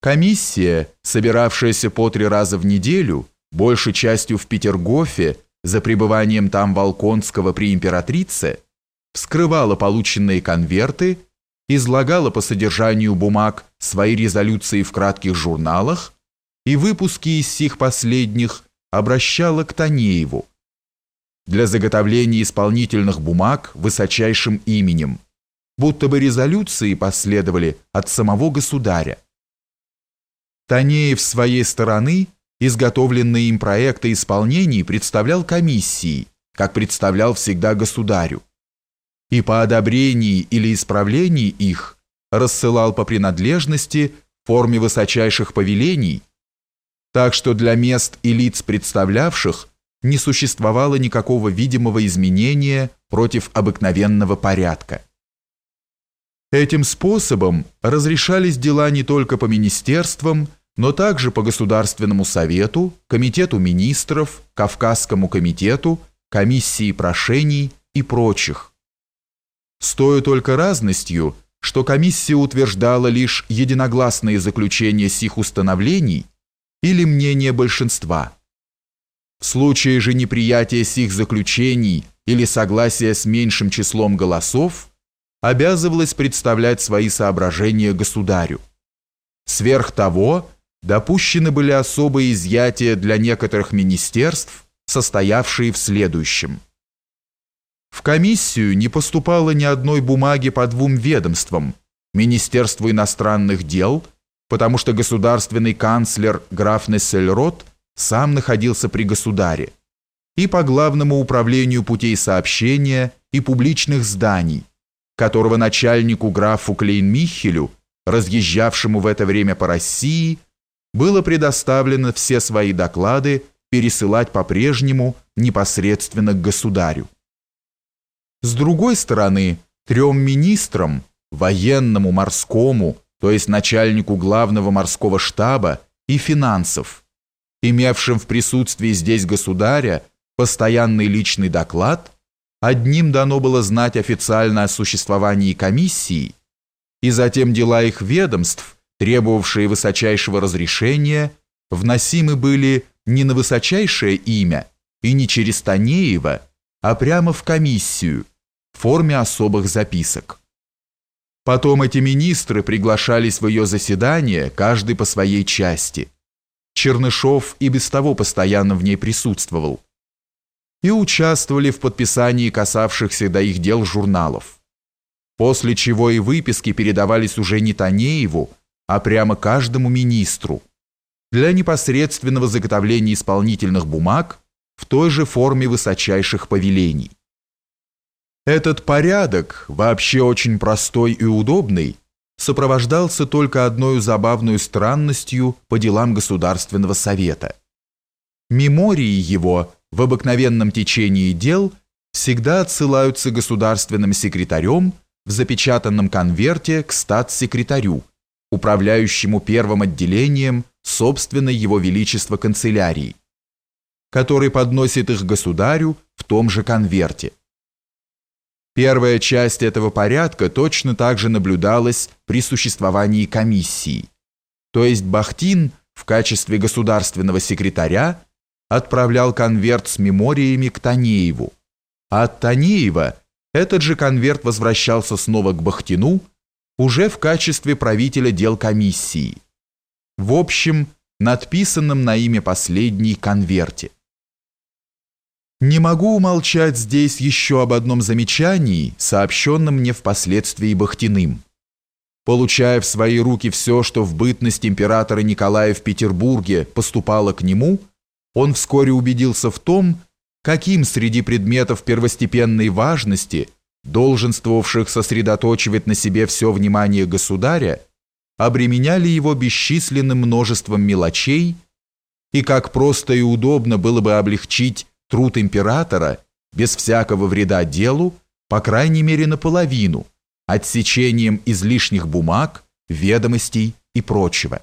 Комиссия, собиравшаяся по три раза в неделю, большей частью в Петергофе, за пребыванием там Волконского при императрице, вскрывала полученные конверты, излагала по содержанию бумаг свои резолюции в кратких журналах и выпуски из сих последних обращала к Танееву для заготовления исполнительных бумаг высочайшим именем, будто бы резолюции последовали от самого государя. Танеев с своей стороны изготовленные им проекты исполнений представлял комиссии, как представлял всегда государю, и по одобрении или исправлении их рассылал по принадлежности в форме высочайших повелений, так что для мест и лиц представлявших не существовало никакого видимого изменения против обыкновенного порядка. Этим способом разрешались дела не только по министерствам, но также по Государственному совету, Комитету министров, Кавказскому комитету, Комиссии прошений и прочих. С только разностью, что комиссия утверждала лишь единогласные заключения сих установлений или мнение большинства. В случае же неприятия сих заключений или согласия с меньшим числом голосов, обязывалась представлять свои соображения государю. Сверх того, допущены были особые изъятия для некоторых министерств, состоявшие в следующем. В комиссию не поступало ни одной бумаги по двум ведомствам – Министерству иностранных дел, потому что государственный канцлер граф Нессельрот сам находился при государе, и по Главному управлению путей сообщения и публичных зданий, которого начальнику графу Клейн-Михелю, разъезжавшему в это время по России, было предоставлено все свои доклады пересылать по-прежнему непосредственно к государю. С другой стороны, трем министрам, военному, морскому, то есть начальнику главного морского штаба и финансов, имевшим в присутствии здесь государя постоянный личный доклад, одним дано было знать официально о существовании комиссии, и затем дела их ведомств – требовавшие высочайшего разрешения, вносимы были не на высочайшее имя и не через Танеева, а прямо в комиссию в форме особых записок. Потом эти министры приглашались в ее заседание, каждый по своей части. Чернышов и без того постоянно в ней присутствовал. И участвовали в подписании касавшихся до их дел журналов. После чего и выписки передавались уже не Танееву, а прямо каждому министру для непосредственного заготовления исполнительных бумаг в той же форме высочайших повелений. Этот порядок, вообще очень простой и удобный, сопровождался только одной забавной странностью по делам Государственного Совета. Мемории его в обыкновенном течении дел всегда отсылаются государственным секретарем в запечатанном конверте к статс-секретарю, управляющему первым отделением собственной его величества канцелярии, который подносит их государю в том же конверте. Первая часть этого порядка точно так же наблюдалась при существовании комиссии, то есть Бахтин в качестве государственного секретаря отправлял конверт с мемориями к Танееву, а от Танеева этот же конверт возвращался снова к Бахтину уже в качестве правителя дел комиссии. В общем, надписанном на имя последней конверте. Не могу умолчать здесь еще об одном замечании, сообщенном мне впоследствии Бахтиным. Получая в свои руки все, что в бытность императора Николая в Петербурге поступало к нему, он вскоре убедился в том, каким среди предметов первостепенной важности – долженствовавших сосредоточивать на себе все внимание государя, обременяли его бесчисленным множеством мелочей, и как просто и удобно было бы облегчить труд императора без всякого вреда делу, по крайней мере наполовину, отсечением излишних бумаг, ведомостей и прочего.